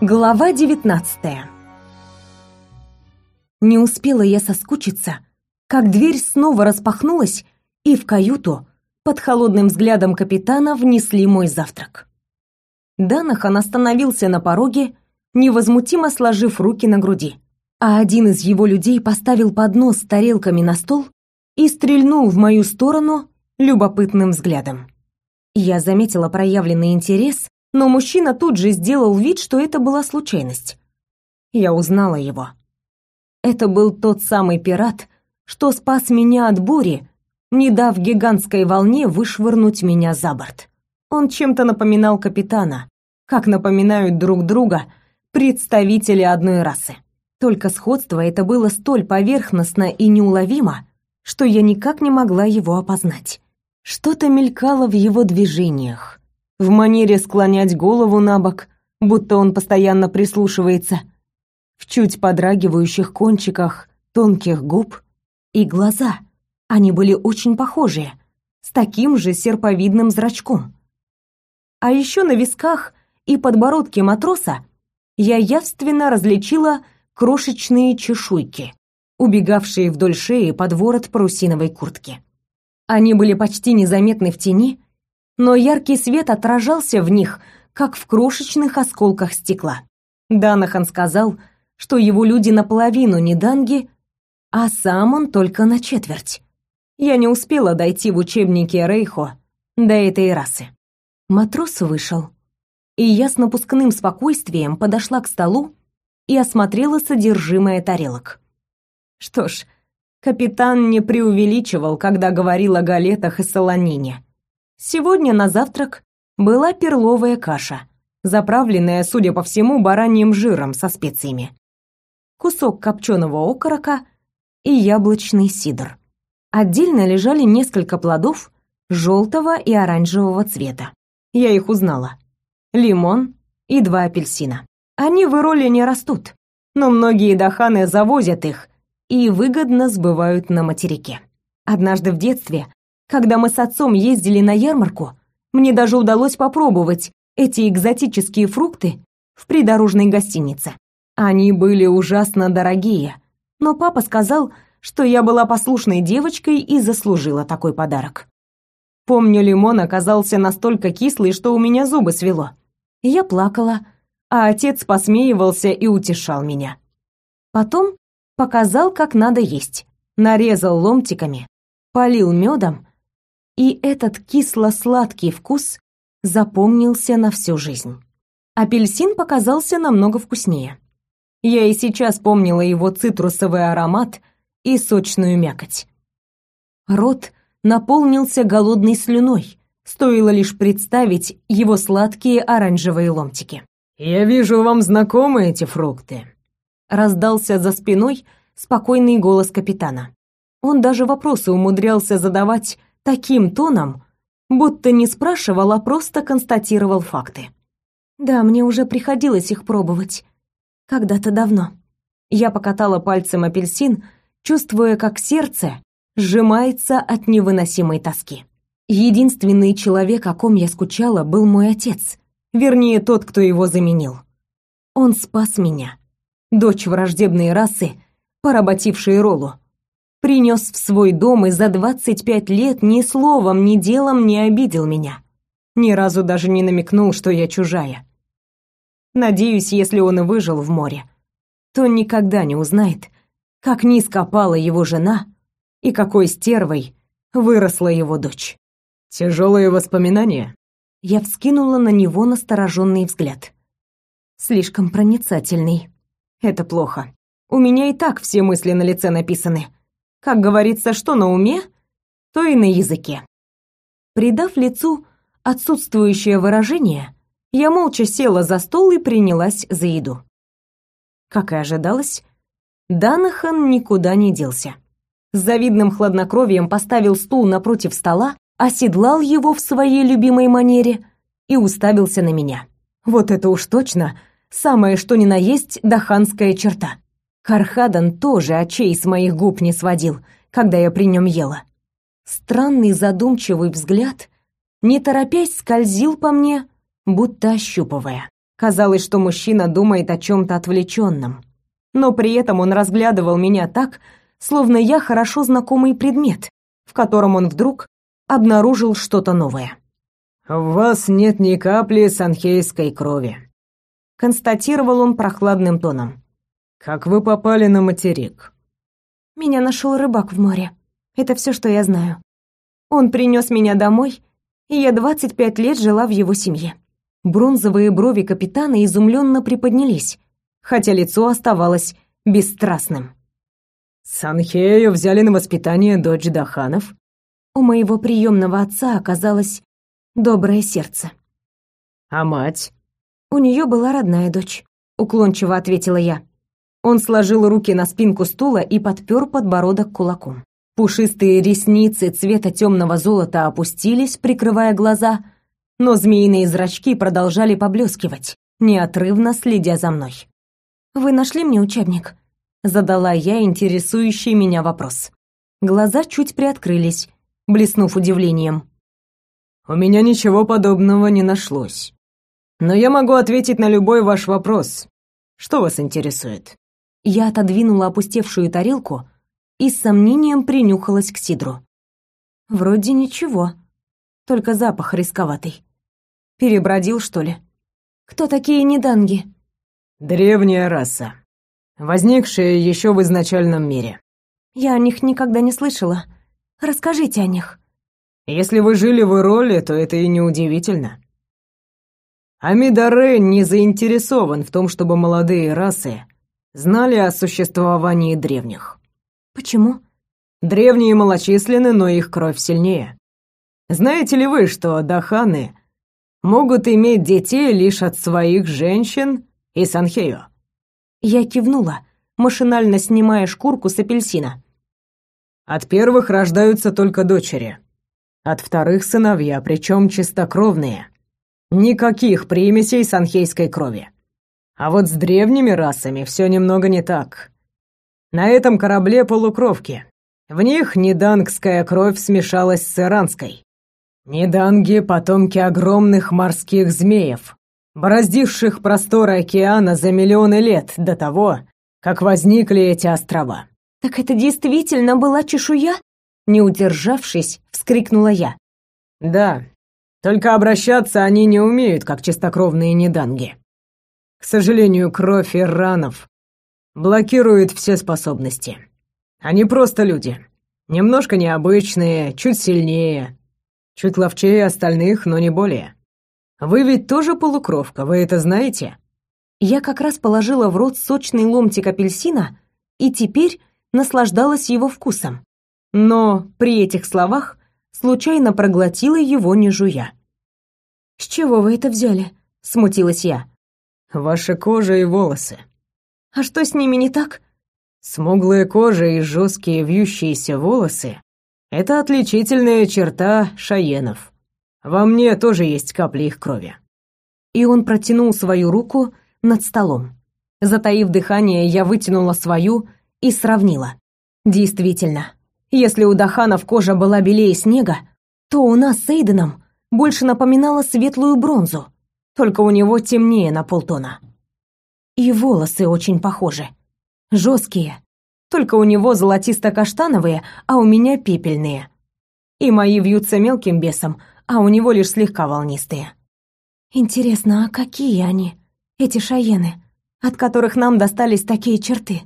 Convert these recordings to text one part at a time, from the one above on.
Глава 19 Не успела я соскучиться, как дверь снова распахнулась, и в каюту под холодным взглядом капитана внесли мой завтрак. Данахан остановился на пороге, невозмутимо сложив руки на груди, а один из его людей поставил поднос с тарелками на стол и стрельнул в мою сторону любопытным взглядом. Я заметила проявленный интерес, но мужчина тут же сделал вид, что это была случайность. Я узнала его. Это был тот самый пират, что спас меня от бури, не дав гигантской волне вышвырнуть меня за борт. Он чем-то напоминал капитана, как напоминают друг друга представители одной расы. Только сходство это было столь поверхностно и неуловимо, что я никак не могла его опознать. Что-то мелькало в его движениях, в манере склонять голову на бок, будто он постоянно прислушивается, в чуть подрагивающих кончиках тонких губ и глаза. Они были очень похожие, с таким же серповидным зрачком. А еще на висках и подбородке матроса я явственно различила крошечные чешуйки, убегавшие вдоль шеи под ворот парусиновой куртки. Они были почти незаметны в тени, но яркий свет отражался в них, как в крошечных осколках стекла. Данахан сказал, что его люди наполовину не данги, а сам он только на четверть. Я не успела дойти в учебнике Рейхо до этой расы. Матрос вышел, и я с напускным спокойствием подошла к столу и осмотрела содержимое тарелок. Что ж, капитан не преувеличивал, когда говорил о галетах и солонине. Сегодня на завтрак была перловая каша, заправленная, судя по всему, бараньим жиром со специями. Кусок копченого окорока и яблочный сидр. Отдельно лежали несколько плодов желтого и оранжевого цвета. Я их узнала. Лимон и два апельсина. Они в Ироле не растут, но многие даханы завозят их и выгодно сбывают на материке. Однажды в детстве когда мы с отцом ездили на ярмарку, мне даже удалось попробовать эти экзотические фрукты в придорожной гостинице. Они были ужасно дорогие, но папа сказал, что я была послушной девочкой и заслужила такой подарок. Помню, лимон оказался настолько кислый, что у меня зубы свело. Я плакала, а отец посмеивался и утешал меня. Потом показал, как надо есть. Нарезал ломтиками, полил медом и этот кисло-сладкий вкус запомнился на всю жизнь. Апельсин показался намного вкуснее. Я и сейчас помнила его цитрусовый аромат и сочную мякоть. Рот наполнился голодной слюной, стоило лишь представить его сладкие оранжевые ломтики. «Я вижу, вам знакомы эти фрукты», — раздался за спиной спокойный голос капитана. Он даже вопросы умудрялся задавать таким тоном, будто не спрашивал, а просто констатировал факты. Да, мне уже приходилось их пробовать. Когда-то давно. Я покатала пальцем апельсин, чувствуя, как сердце сжимается от невыносимой тоски. Единственный человек, о ком я скучала, был мой отец. Вернее, тот, кто его заменил. Он спас меня. Дочь враждебной расы, поработившей Роллу принес в свой дом и за 25 лет ни словом, ни делом не обидел меня. Ни разу даже не намекнул, что я чужая. Надеюсь, если он и выжил в море, то никогда не узнает, как низко пала его жена и какой стервой выросла его дочь. Тяжелые воспоминания. Я вскинула на него настороженный взгляд. Слишком проницательный. Это плохо. У меня и так все мысли на лице написаны. Как говорится, что на уме, то и на языке. Придав лицу отсутствующее выражение, я молча села за стол и принялась за еду. Как и ожидалось, Данахан никуда не делся. С завидным хладнокровием поставил стул напротив стола, оседлал его в своей любимой манере и уставился на меня. Вот это уж точно самое что ни на есть даханская черта. Кархадан тоже очей с моих губ не сводил, когда я при нем ела. Странный задумчивый взгляд, не торопясь, скользил по мне, будто ощупывая. Казалось, что мужчина думает о чем-то отвлеченном, но при этом он разглядывал меня так, словно я хорошо знакомый предмет, в котором он вдруг обнаружил что-то новое. «В вас нет ни капли санхейской крови», — констатировал он прохладным тоном. «Как вы попали на материк?» «Меня нашел рыбак в море. Это все, что я знаю. Он принес меня домой, и я 25 лет жила в его семье. Бронзовые брови капитана изумленно приподнялись, хотя лицо оставалось бесстрастным. «Санхею взяли на воспитание дочь Даханов?» У моего приемного отца оказалось доброе сердце. «А мать?» «У нее была родная дочь», — уклончиво ответила я. Он сложил руки на спинку стула и подпер подбородок кулаком. Пушистые ресницы цвета темного золота опустились, прикрывая глаза — но змеиные зрачки продолжали поблескивать, неотрывно следя за мной. «Вы нашли мне учебник?» — задала я интересующий меня вопрос. Глаза чуть приоткрылись, блеснув удивлением. «У меня ничего подобного не нашлось. Но я могу ответить на любой ваш вопрос. Что вас интересует?» Я отодвинула опустевшую тарелку и с сомнением принюхалась к сидру. Вроде ничего, только запах рисковатый. Перебродил, что ли? Кто такие неданги? Древняя раса, возникшая еще в изначальном мире. Я о них никогда не слышала. Расскажите о них. Если вы жили в Ироле, то это и не удивительно. Амидаре не заинтересован в том, чтобы молодые расы знали о существовании древних. Почему? Древние малочисленны, но их кровь сильнее. Знаете ли вы, что даханы могут иметь детей лишь от своих женщин и Санхео. Я кивнула, машинально снимая шкурку с апельсина. От первых рождаются только дочери. От вторых сыновья, причем чистокровные. Никаких примесей санхейской крови. А вот с древними расами все немного не так. На этом корабле полукровки. В них недангская кровь смешалась с иранской. Неданги — потомки огромных морских змеев, бороздивших просторы океана за миллионы лет до того, как возникли эти острова. «Так это действительно была чешуя?» Не удержавшись, вскрикнула я. «Да, только обращаться они не умеют, как чистокровные неданги. К сожалению, кровь иранов блокирует все способности. Они просто люди. Немножко необычные, чуть сильнее, Чуть ловчее остальных, но не более. Вы ведь тоже полукровка, вы это знаете? Я как раз положила в рот сочный ломтик апельсина и теперь наслаждалась его вкусом. Но при этих словах случайно проглотила его не жуя. «С чего вы это взяли?» — смутилась я. «Ваша кожа и волосы». «А что с ними не так?» «Смуглая кожа и жесткие вьющиеся волосы это отличительная черта шаенов. Во мне тоже есть капли их крови. И он протянул свою руку над столом. Затаив дыхание, я вытянула свою и сравнила. Действительно, если у Даханов кожа была белее снега, то у нас с Эйденом больше напоминала светлую бронзу, только у него темнее на полтона. И волосы очень похожи. Жесткие, только у него золотисто-каштановые, а у меня пепельные. И мои вьются мелким бесом, а у него лишь слегка волнистые. Интересно, а какие они, эти шаены, от которых нам достались такие черты?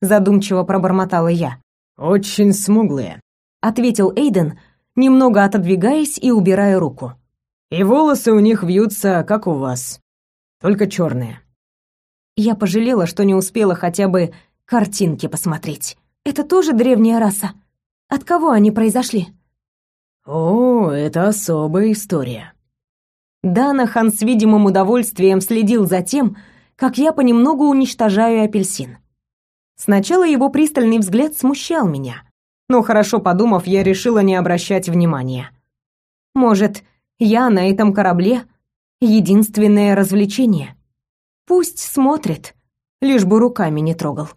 Задумчиво пробормотала я. Очень смуглые, ответил Эйден, немного отодвигаясь и убирая руку. И волосы у них вьются, как у вас, только черные. Я пожалела, что не успела хотя бы картинки посмотреть. Это тоже древняя раса? От кого они произошли? О, это особая история. Данахан с видимым удовольствием следил за тем, как я понемногу уничтожаю апельсин. Сначала его пристальный взгляд смущал меня, но хорошо подумав, я решила не обращать внимания. Может, я на этом корабле единственное развлечение. Пусть смотрит, лишь бы руками не трогал.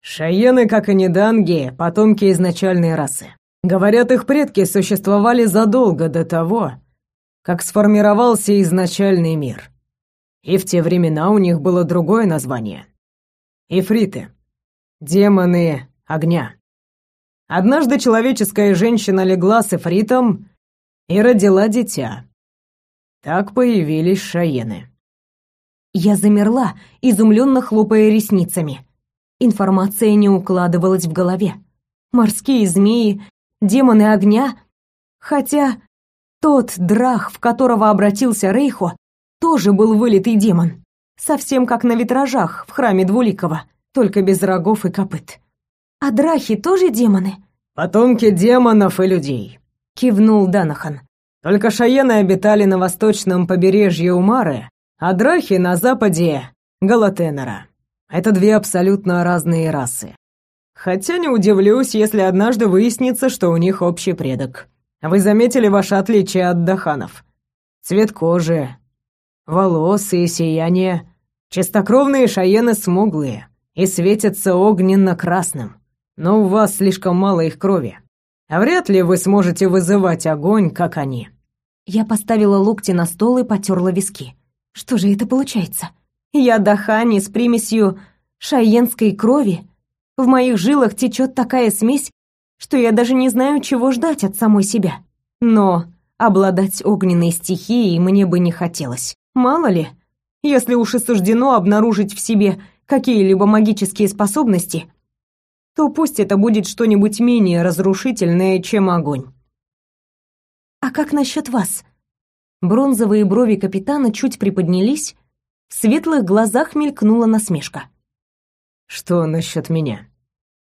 Шаены, как и неданги, потомки изначальной расы. Говорят, их предки существовали задолго до того, как сформировался изначальный мир. И в те времена у них было другое название. Ифриты. Демоны огня. Однажды человеческая женщина легла с Ифритом и родила дитя. Так появились шаены. Я замерла, изумленно хлопая ресницами. Информация не укладывалась в голове. Морские змеи, демоны огня. Хотя тот драх, в которого обратился Рейхо, тоже был вылитый демон. Совсем как на витражах в храме Двуликова, только без рогов и копыт. А драхи тоже демоны? Потомки демонов и людей, кивнул Данахан. Только шаены обитали на восточном побережье Умары, а драхи на западе Галатенера. Это две абсолютно разные расы. Хотя не удивлюсь, если однажды выяснится, что у них общий предок. Вы заметили ваше отличие от даханов? Цвет кожи, волосы и сияние. Чистокровные шаены смуглые и светятся огненно-красным. Но у вас слишком мало их крови. Вряд ли вы сможете вызывать огонь, как они. Я поставила локти на стол и потерла виски. Что же это получается? Я дахани с примесью шаенской крови. В моих жилах течет такая смесь, что я даже не знаю, чего ждать от самой себя. Но обладать огненной стихией мне бы не хотелось. Мало ли, если уж и суждено обнаружить в себе какие-либо магические способности, то пусть это будет что-нибудь менее разрушительное, чем огонь. А как насчет вас? Бронзовые брови капитана чуть приподнялись, в светлых глазах мелькнула насмешка. Что насчет меня?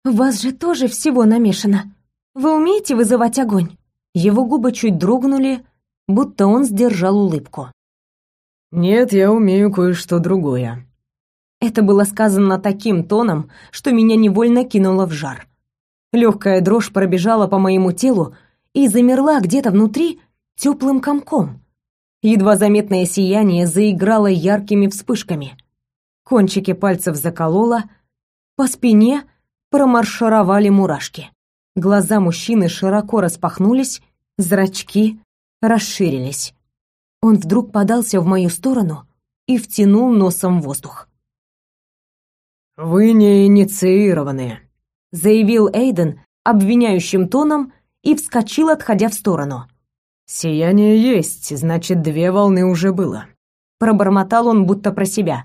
В вас же тоже всего намешано. Вы умеете вызывать огонь? Его губы чуть дрогнули, будто он сдержал улыбку. «Нет, я умею кое-что другое». Это было сказано таким тоном, что меня невольно кинуло в жар. Легкая дрожь пробежала по моему телу и замерла где-то внутри теплым комком. Едва заметное сияние заиграло яркими вспышками. Кончики пальцев закололо, по спине промаршировали мурашки. Глаза мужчины широко распахнулись, зрачки расширились. Он вдруг подался в мою сторону и втянул носом воздух. «Вы не инициированные», — заявил Эйден обвиняющим тоном и вскочил, отходя в сторону. «Сияние есть, значит, две волны уже было». Пробормотал он будто про себя.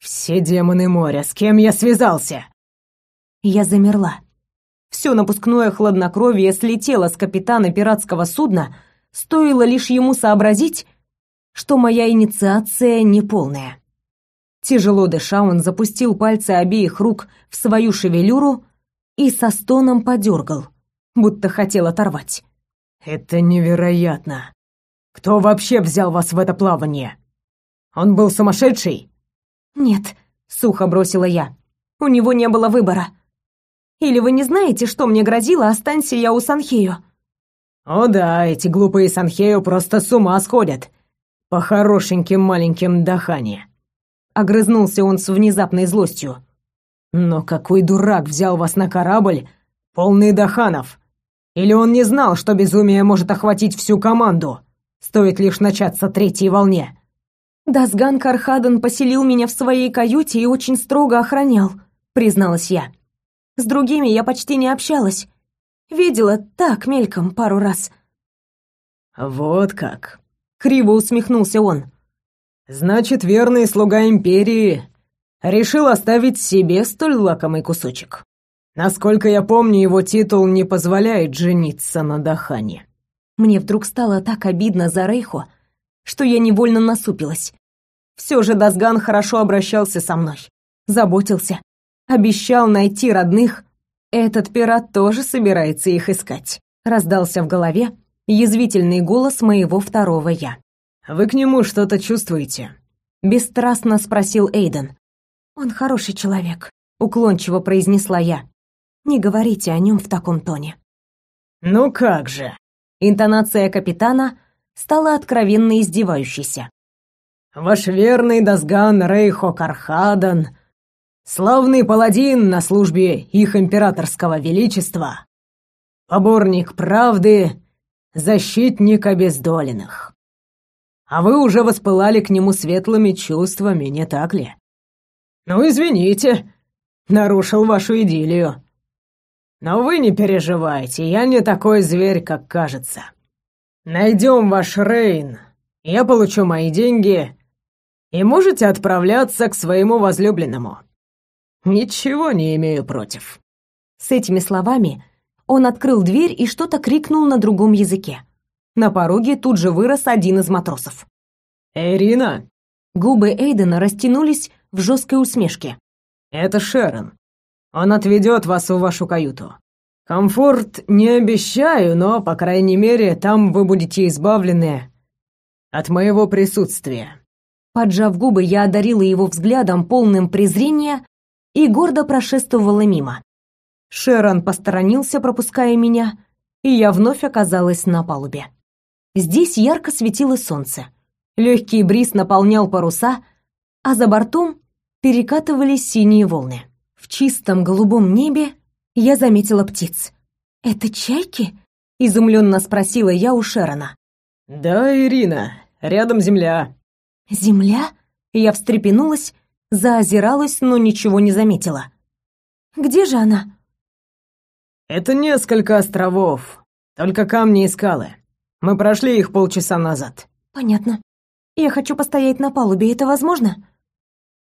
«Все демоны моря, с кем я связался?» Я замерла. Все напускное хладнокровие слетело с капитана пиратского судна, стоило лишь ему сообразить, что моя инициация неполная. Тяжело дыша, он запустил пальцы обеих рук в свою шевелюру и со стоном подергал, будто хотел оторвать. «Это невероятно! Кто вообще взял вас в это плавание? Он был сумасшедший?» «Нет», — сухо бросила я. «У него не было выбора. Или вы не знаете, что мне грозило, останься я у Санхею?» «О да, эти глупые Санхею просто с ума сходят по хорошеньким маленьким Дахане. Огрызнулся он с внезапной злостью. Но какой дурак взял вас на корабль, полный Даханов? Или он не знал, что безумие может охватить всю команду? Стоит лишь начаться третьей волне. Дасган Кархадан поселил меня в своей каюте и очень строго охранял, призналась я. С другими я почти не общалась. Видела так мельком пару раз. Вот как. Криво усмехнулся он. Значит, верный слуга империи решил оставить себе столь лакомый кусочек. Насколько я помню, его титул не позволяет жениться на Дахане. Мне вдруг стало так обидно за Рейхо, что я невольно насупилась. Все же Дасган хорошо обращался со мной, заботился, обещал найти родных. Этот пират тоже собирается их искать. Раздался в голове, язвительный голос моего второго «я». «Вы к нему что-то чувствуете?» Бесстрастно спросил Эйден. «Он хороший человек», — уклончиво произнесла я. «Не говорите о нем в таком тоне». «Ну как же!» Интонация капитана стала откровенно издевающейся. «Ваш верный Дасган Рейхо Кархадан, славный паладин на службе их императорского величества, поборник правды защитник обездоленных. А вы уже воспылали к нему светлыми чувствами, не так ли? Ну, извините, нарушил вашу идиллию. Но вы не переживайте, я не такой зверь, как кажется. Найдем ваш Рейн, я получу мои деньги, и можете отправляться к своему возлюбленному. Ничего не имею против». С этими словами он открыл дверь и что-то крикнул на другом языке. На пороге тут же вырос один из матросов. «Ирина!» Губы Эйдена растянулись в жесткой усмешке. «Это Шерон. Он отведет вас в вашу каюту. Комфорт не обещаю, но, по крайней мере, там вы будете избавлены от моего присутствия». Поджав губы, я одарила его взглядом, полным презрения, и гордо прошествовала мимо. Шерон посторонился, пропуская меня, и я вновь оказалась на палубе. Здесь ярко светило солнце. Легкий бриз наполнял паруса, а за бортом перекатывались синие волны. В чистом голубом небе я заметила птиц. «Это чайки?» — изумленно спросила я у Шерона. «Да, Ирина, рядом земля». «Земля?» Я встрепенулась, заозиралась, но ничего не заметила. «Где же она?» «Это несколько островов, только камни и скалы. Мы прошли их полчаса назад». «Понятно. Я хочу постоять на палубе, это возможно?»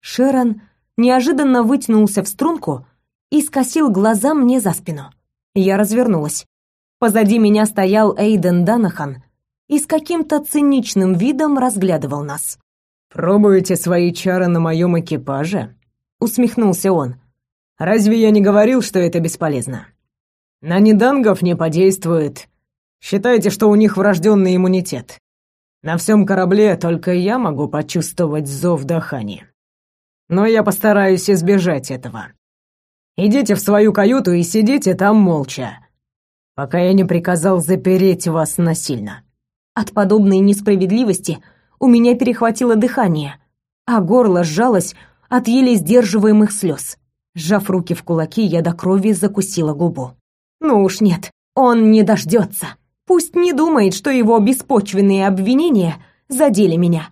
Шерон неожиданно вытянулся в струнку и скосил глаза мне за спину. Я развернулась. Позади меня стоял Эйден Данахан и с каким-то циничным видом разглядывал нас. «Пробуете свои чары на моем экипаже?» — усмехнулся он. «Разве я не говорил, что это бесполезно? На недангов не подействует. Считайте, что у них врожденный иммунитет. На всем корабле только я могу почувствовать зов Дахани. Но я постараюсь избежать этого. Идите в свою каюту и сидите там молча, пока я не приказал запереть вас насильно». От подобной несправедливости у меня перехватило дыхание, а горло сжалось от еле сдерживаемых слез. Сжав руки в кулаки, я до крови закусила губу. Ну уж нет, он не дождется. Пусть не думает, что его беспочвенные обвинения задели меня.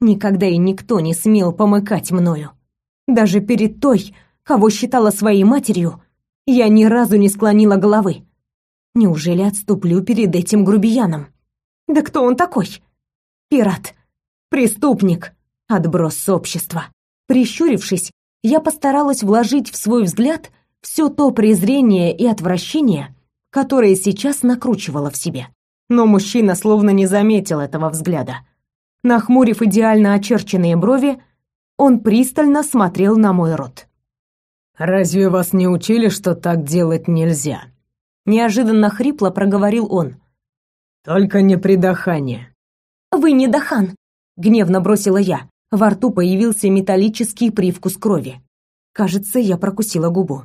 Никогда и никто не смел помыкать мною. Даже перед той, кого считала своей матерью, я ни разу не склонила головы. Неужели отступлю перед этим грубияном? Да кто он такой? Пират, преступник, отброс общества. Прищурившись, я постаралась вложить в свой взгляд все то презрение и отвращение, которое сейчас накручивало в себе. Но мужчина словно не заметил этого взгляда. Нахмурив идеально очерченные брови, он пристально смотрел на мой рот. «Разве вас не учили, что так делать нельзя?» Неожиданно хрипло проговорил он. «Только не при Дахане. «Вы не Дахан!» — гневно бросила я. Во рту появился металлический привкус крови. Кажется, я прокусила губу.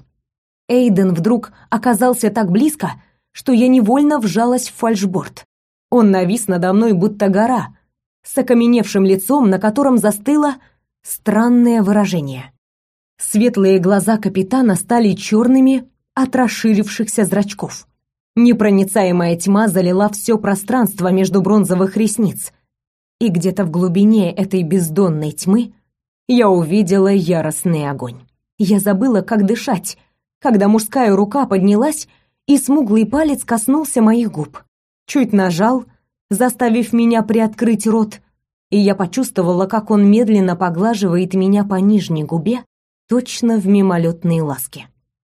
Эйден вдруг оказался так близко, что я невольно вжалась в фальшборд. Он навис надо мной, будто гора, с окаменевшим лицом, на котором застыло странное выражение. Светлые глаза капитана стали черными от расширившихся зрачков. Непроницаемая тьма залила все пространство между бронзовых ресниц, и где-то в глубине этой бездонной тьмы я увидела яростный огонь. Я забыла, как дышать, когда мужская рука поднялась, и смуглый палец коснулся моих губ. Чуть нажал, заставив меня приоткрыть рот, и я почувствовала, как он медленно поглаживает меня по нижней губе, точно в мимолетные ласки.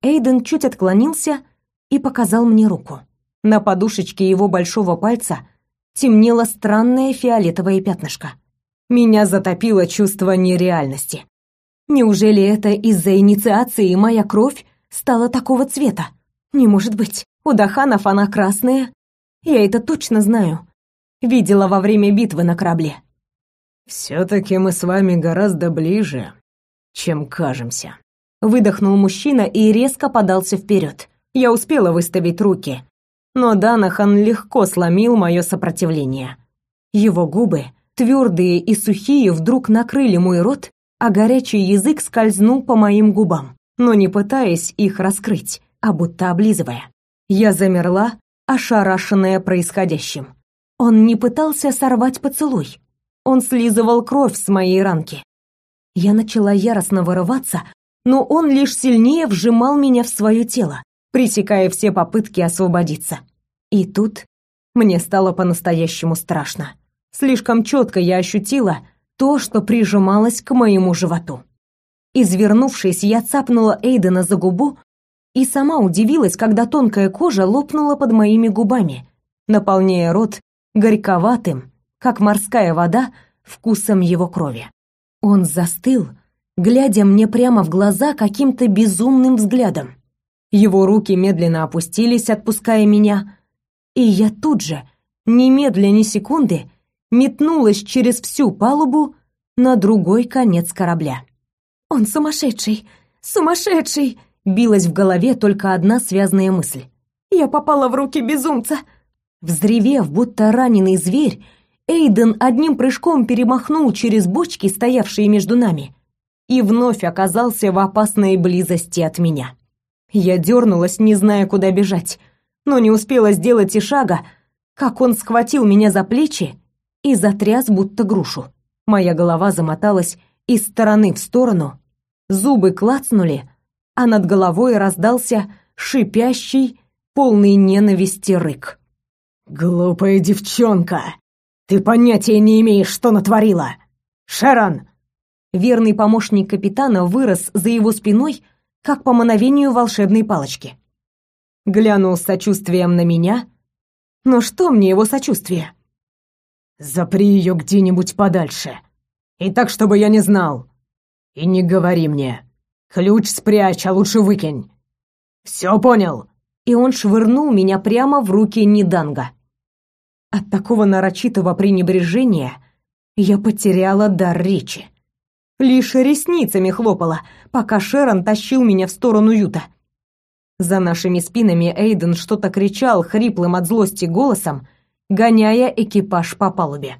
Эйден чуть отклонился и показал мне руку. На подушечке его большого пальца темнело странное фиолетовое пятнышко. Меня затопило чувство нереальности. Неужели это из-за инициации моя кровь стала такого цвета? Не может быть. У Даханов она красная. Я это точно знаю. Видела во время битвы на корабле. «Все-таки мы с вами гораздо ближе, чем кажемся», — выдохнул мужчина и резко подался вперед. Я успела выставить руки, но Данахан легко сломил мое сопротивление. Его губы, твердые и сухие, вдруг накрыли мой рот, а горячий язык скользнул по моим губам, но не пытаясь их раскрыть, а будто облизывая. Я замерла, ошарашенная происходящим. Он не пытался сорвать поцелуй. Он слизывал кровь с моей ранки. Я начала яростно вырываться, но он лишь сильнее вжимал меня в свое тело, пресекая все попытки освободиться. И тут мне стало по-настоящему страшно. Слишком четко я ощутила то, что прижималось к моему животу. Извернувшись, я цапнула Эйдена за губу и сама удивилась, когда тонкая кожа лопнула под моими губами, наполняя рот горьковатым, как морская вода, вкусом его крови. Он застыл, глядя мне прямо в глаза каким-то безумным взглядом. Его руки медленно опустились, отпуская меня, и я тут же, немедля ни секунды, метнулась через всю палубу на другой конец корабля. «Он сумасшедший! Сумасшедший!» билась в голове только одна связная мысль. «Я попала в руки безумца!» Взревев, будто раненый зверь, Эйден одним прыжком перемахнул через бочки, стоявшие между нами, и вновь оказался в опасной близости от меня. Я дернулась, не зная, куда бежать, но не успела сделать и шага, как он схватил меня за плечи и затряс, будто грушу. Моя голова замоталась из стороны в сторону, зубы клацнули, а над головой раздался шипящий, полный ненависти рык. «Глупая девчонка! Ты понятия не имеешь, что натворила! Шерон!» Верный помощник капитана вырос за его спиной, как по мановению волшебной палочки. Глянул с сочувствием на меня. Но что мне его сочувствие? «Запри ее где-нибудь подальше. И так, чтобы я не знал. И не говори мне. Ключ спрячь, а лучше выкинь. Все понял?» и он швырнул меня прямо в руки Ниданга. От такого нарочитого пренебрежения я потеряла дар речи. Лишь ресницами хлопала, пока Шерон тащил меня в сторону Юта. За нашими спинами Эйден что-то кричал хриплым от злости голосом, гоняя экипаж по палубе.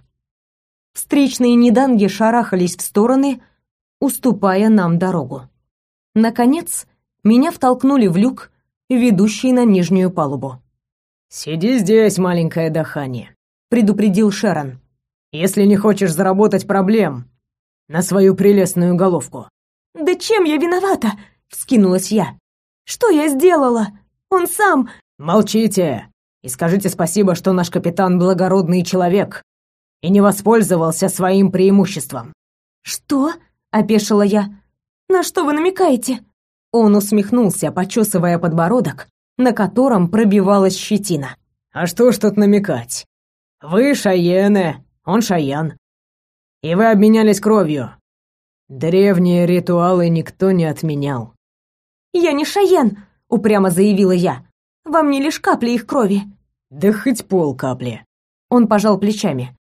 Встречные Ниданги шарахались в стороны, уступая нам дорогу. Наконец, меня втолкнули в люк, ведущий на нижнюю палубу. «Сиди здесь, маленькое Дахани», — предупредил Шерон. «Если не хочешь заработать проблем на свою прелестную головку». «Да чем я виновата?» — вскинулась я. «Что я сделала? Он сам...» «Молчите и скажите спасибо, что наш капитан благородный человек и не воспользовался своим преимуществом». «Что?» — опешила я. «На что вы намекаете?» Он усмехнулся, почесывая подбородок, на котором пробивалась щетина. «А что ж тут намекать? Вы Шаене, он Шаян. И вы обменялись кровью. Древние ритуалы никто не отменял». «Я не Шаен», — упрямо заявила я. «Во мне лишь капли их крови». «Да хоть пол капли». Он пожал плечами.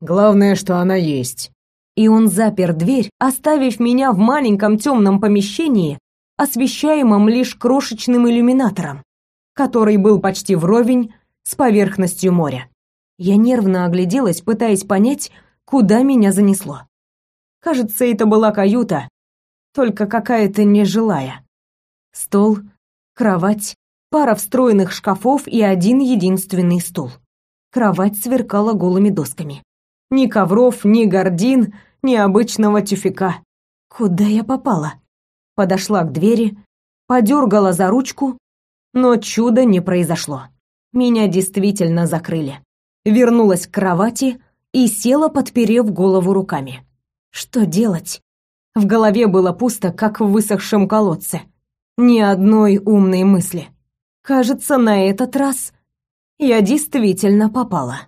«Главное, что она есть». И он запер дверь, оставив меня в маленьком темном помещении освещаемом лишь крошечным иллюминатором, который был почти вровень с поверхностью моря. Я нервно огляделась, пытаясь понять, куда меня занесло. Кажется, это была каюта, только какая-то нежилая. Стол, кровать, пара встроенных шкафов и один единственный стул. Кровать сверкала голыми досками. Ни ковров, ни гордин, ни обычного тюфяка. Куда я попала? подошла к двери, подергала за ручку, но чуда не произошло. Меня действительно закрыли. Вернулась к кровати и села, подперев голову руками. Что делать? В голове было пусто, как в высохшем колодце. Ни одной умной мысли. Кажется, на этот раз я действительно попала.